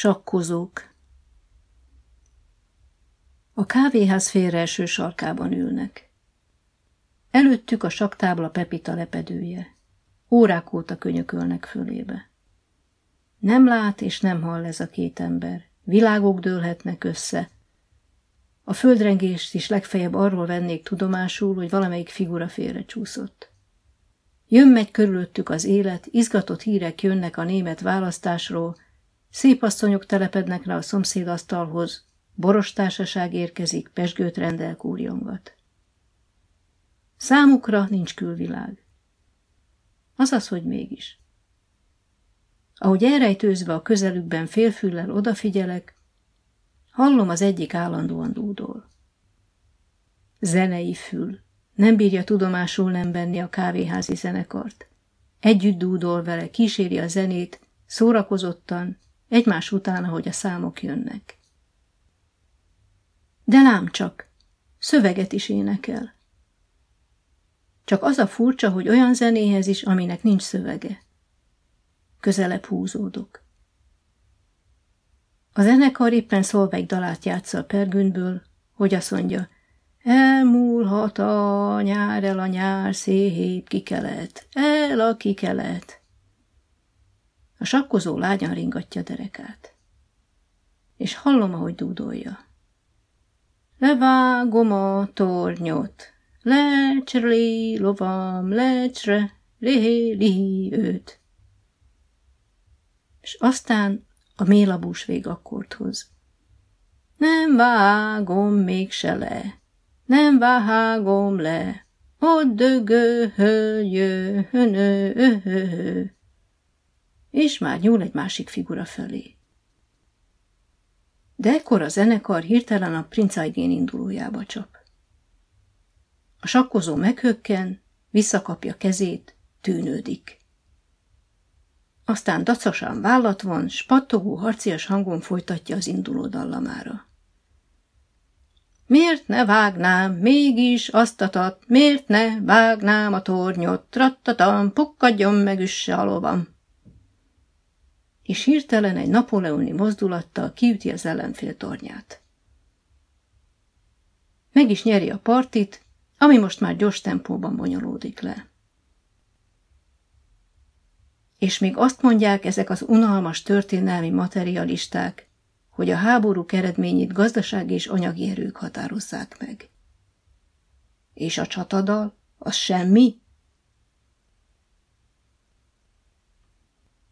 Sakkozók A kávéház félreeső sarkában ülnek. Előttük a saktábla Pepita lepedője. Órák óta könyökölnek fölébe. Nem lát és nem hall ez a két ember. Világok dőlhetnek össze. A földrengést is legfeljebb arról vennék tudomásul, hogy valamelyik figura félrecsúszott. Jön-megy körülöttük az élet, izgatott hírek jönnek a német választásról, szép asszonyok telepednek le a szomszédasztalhoz, borostársaság érkezik, pesgőt rendel kúrjongat. Számukra nincs külvilág. Azaz, hogy mégis. Ahogy elrejtőzve a közelükben félfüllel odafigyelek, hallom az egyik állandóan dúdol. Zenei fül. Nem bírja tudomásul nem venni a kávéházi zenekart. Együtt dúdol vele, kíséri a zenét, szórakozottan, egymás után, ahogy a számok jönnek. De lám csak, szöveget is énekel. Csak az a furcsa, hogy olyan zenéhez is, aminek nincs szövege. Közelebb húzódok. A zenekar éppen egy dalát játsza a pergőnből, hogy azt mondja, elmúlhat a nyár, el a nyár, szép kikelet, el a kikelet. A sakkozó lágyan ringatja derekát. És hallom, ahogy dúdolja. Levágom a tornyot, lecsre, lovam, lecsre, lihé, lihi őt és aztán a mélabús végakkordhoz. Nem vágom mégse le, nem vágom le, ott dögő, hölgyő, hönő, öhö, és már nyúl egy másik figura felé. De ekkor a zenekar hirtelen a princajgén indulójába csap. A sakkozó meghökken, visszakapja kezét, tűnődik. Aztán dacosan vállat von, spattogó, harcias hangon folytatja az induló dallamára. Miért ne vágnám mégis azt a tat, miért ne vágnám a tornyot, trattatam, pukkadjon meg üsse a lovam. És hirtelen egy napoleoni mozdulattal kiüti az ellenfél tornyát. Meg is nyeri a partit, ami most már gyors tempóban bonyolódik le. És még azt mondják ezek az unalmas történelmi materialisták, hogy a háború eredményét gazdasági és anyagi erők határozzák meg. És a csatadal, az semmi?